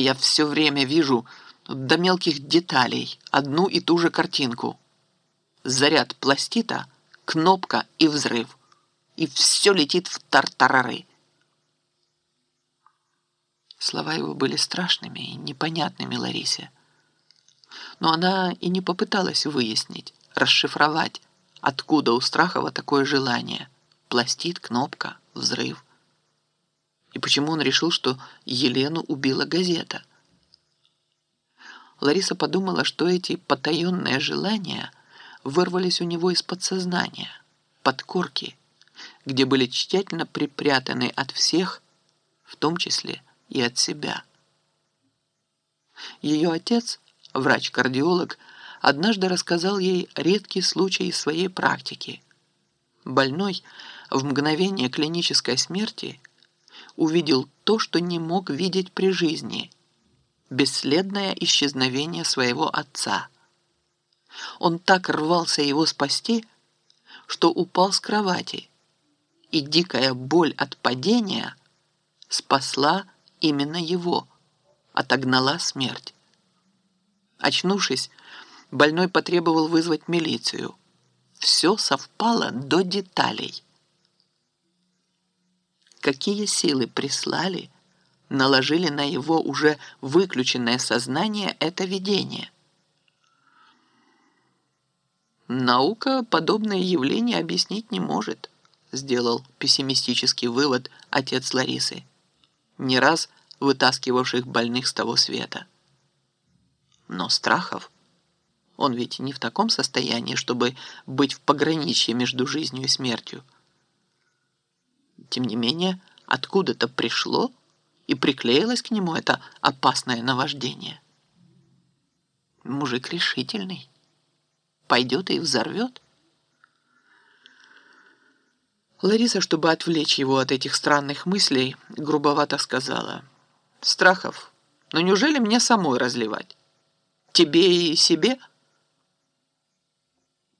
Я все время вижу до мелких деталей одну и ту же картинку. Заряд пластита, кнопка и взрыв. И все летит в тартарары. Слова его были страшными и непонятными Ларисе. Но она и не попыталась выяснить, расшифровать, откуда у Страхова такое желание. Пластит, кнопка, взрыв. Почему он решил, что Елену убила газета? Лариса подумала, что эти потаенные желания вырвались у него из подсознания, под корки, где были тщательно припрятаны от всех, в том числе и от себя. Ее отец, врач-кардиолог, однажды рассказал ей редкий случай из своей практики. Больной в мгновение клинической смерти увидел то, что не мог видеть при жизни – бесследное исчезновение своего отца. Он так рвался его спасти, что упал с кровати, и дикая боль от падения спасла именно его, отогнала смерть. Очнувшись, больной потребовал вызвать милицию. Все совпало до деталей. Какие силы прислали, наложили на его уже выключенное сознание это видение? Наука подобное явление объяснить не может, сделал пессимистический вывод отец Ларисы не раз вытаскивавших больных с того света. Но Страхов, он ведь не в таком состоянии, чтобы быть в пограничье между жизнью и смертью. Тем не менее, откуда-то пришло и приклеилось к нему это опасное наваждение. Мужик решительный. Пойдет и взорвет. Лариса, чтобы отвлечь его от этих странных мыслей, грубовато сказала. «Страхов, ну неужели мне самой разливать? Тебе и себе?»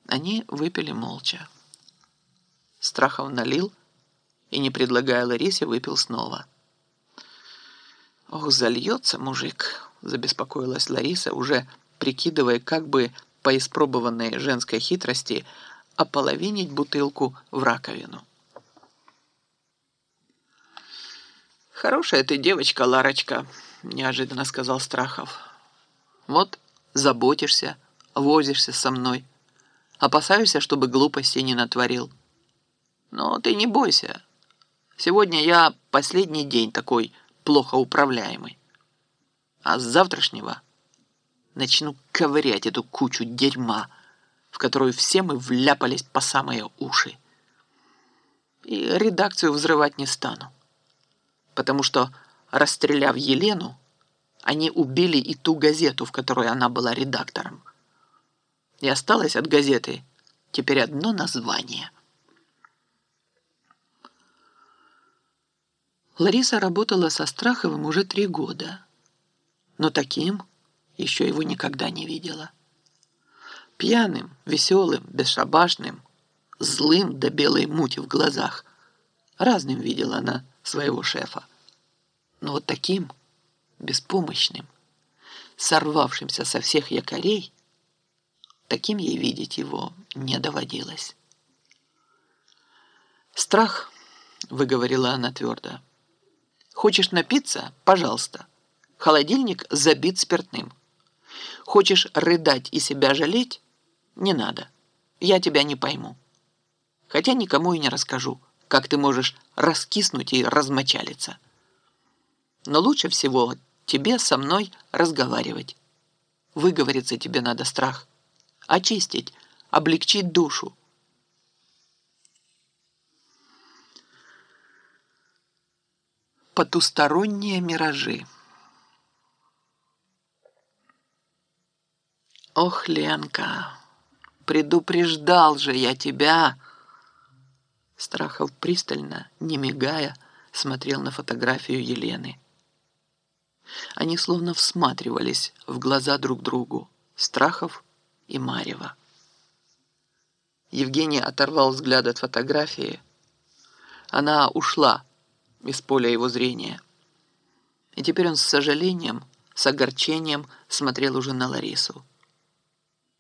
Они выпили молча. Страхов налил и, не предлагая Ларисе, выпил снова. «Ох, зальется мужик», — забеспокоилась Лариса, уже прикидывая, как бы по испробованной женской хитрости ополовинить бутылку в раковину. «Хорошая ты девочка, Ларочка», — неожиданно сказал Страхов. «Вот заботишься, возишься со мной, опасаешься, чтобы глупости не натворил. Но ты не бойся. Сегодня я последний день такой плохо управляемый. А с завтрашнего начну ковырять эту кучу дерьма, в которую все мы вляпались по самые уши. И редакцию взрывать не стану потому что, расстреляв Елену, они убили и ту газету, в которой она была редактором. И осталось от газеты теперь одно название. Лариса работала со Страховым уже три года, но таким еще его никогда не видела. Пьяным, веселым, бесшабашным, злым до белой мути в глазах. Разным видела она своего шефа. Но вот таким, беспомощным, сорвавшимся со всех якорей, таким ей видеть его не доводилось. «Страх», — выговорила она твердо. «Хочешь напиться? Пожалуйста. Холодильник забит спиртным. Хочешь рыдать и себя жалеть? Не надо. Я тебя не пойму. Хотя никому и не расскажу» как ты можешь раскиснуть и размочалиться. Но лучше всего тебе со мной разговаривать. Выговориться тебе надо страх. Очистить, облегчить душу. Потусторонние миражи. Ох, Ленка, предупреждал же я тебя, Страхов пристально, не мигая, смотрел на фотографию Елены. Они словно всматривались в глаза друг другу, Страхов и Марева. Евгений оторвал взгляд от фотографии. Она ушла из поля его зрения. И теперь он с сожалением с огорчением смотрел уже на Ларису.